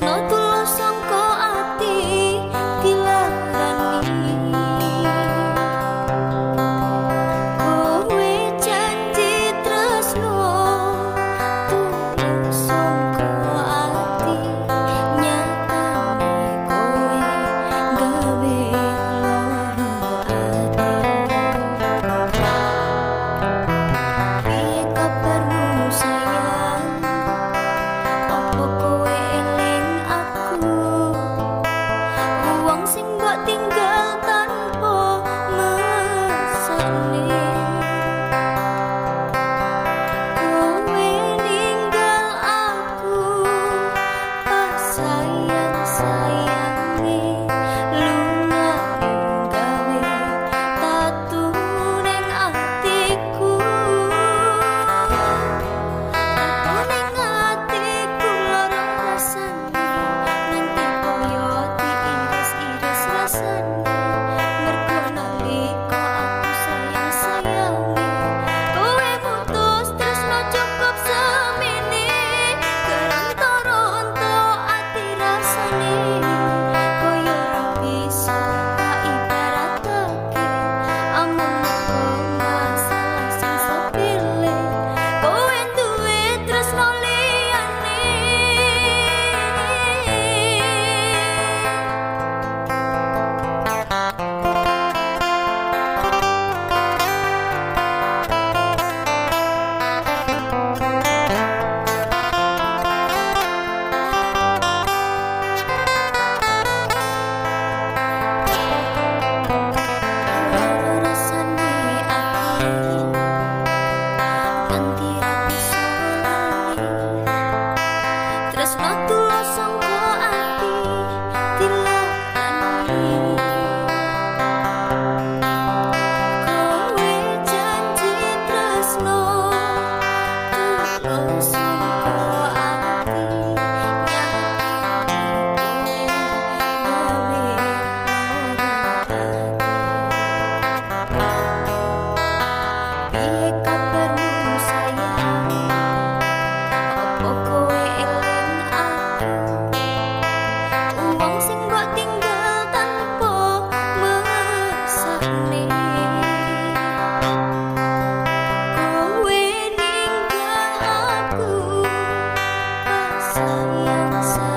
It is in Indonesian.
tresno tulus I am. so